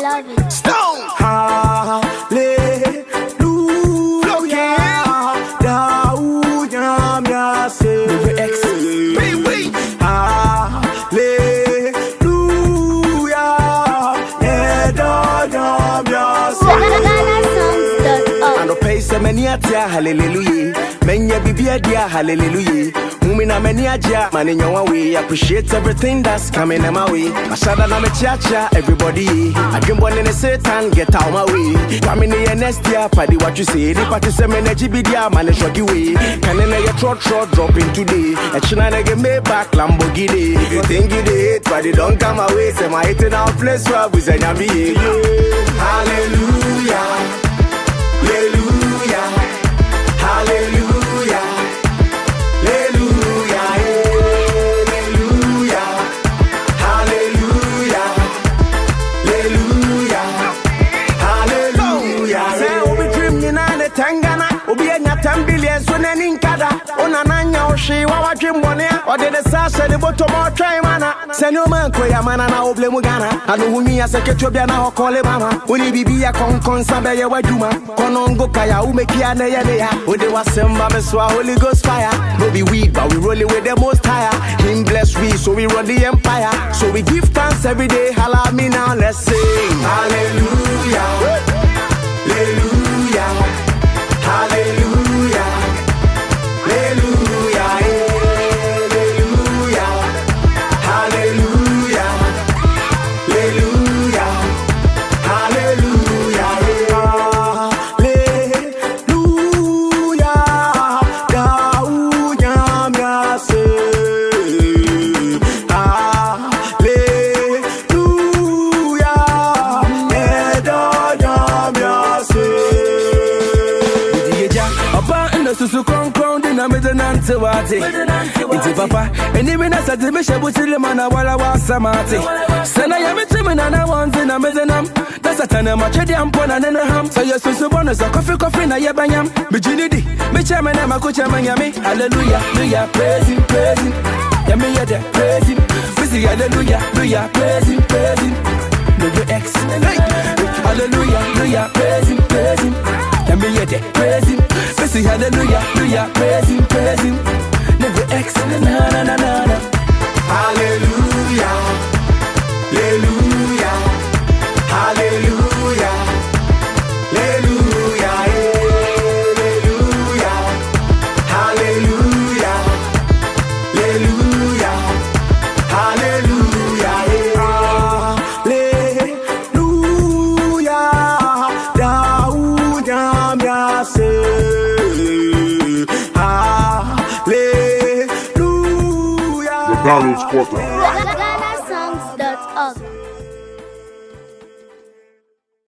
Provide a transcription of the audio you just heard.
love it. Stone. Hallelujah. Se. Your Hallelujah. Se. Pay se many atia hallelujah. Menya bibia dia hallelujah. Woman, I'm any idea, man your way. Appreciate everything that's coming in my way. I shout I'm a everybody. I dream born in a Satan, get out my way. Coming in the next year, party what you say. The party some energy be there, man, it's rocky way. Can in your trot trot dropping today. A china get me back, Lamborghini. If you think you did, but it don't come away. Say my hate in place, where we say, Hallelujah. Billion so n'ani nkada. Ona nanya ohwe wa wadwem bɔne a ɔde ne sa hyɛ ne bɔtɔm a ɔtwɛn mana. Sɛ nneɛma nkɔ yɛ mana na oble mu Ghana. Ano ho nwi asɛ ketewa bia na ɔkɔle mama. Woni bibi yɛ kɔnkɔn nsa bɛyɛ w'adwuma. Kɔnɔngo kaya womekia na yɛ ne ya. Wode w'asɛm ba me so a Holy Ghost fire. No be weed but we rolling with the most higher. Him bless we so we run the empire. So we give thanks every day. Holla me now let's sing. Hallelujah. so crown crown in a middle and to It's it papa and even as I did me shabu till man I wala was samati send I am a and I want in a middle that's a tana much a damn pon and a ham. So yes so bonus a coffee coffee na ya banyam me jinidi me chairman and my coach and my yami hallelujah hallelujah praise praising. praise him yami ya praising. praise busy hallelujah hallelujah praise praising. praise him Never hallelujah, hallelujah, praise him, praise hallelujah, hallelujah, praise him, praise him Never X, na na na na na Hallelujah. Hallelujah. Hallelujah. Hallelujah. Hallelujah. Hallelujah. Hallelujah. Hallelujah. Hallelujah. Daud Yamyase. Donald's Quarter.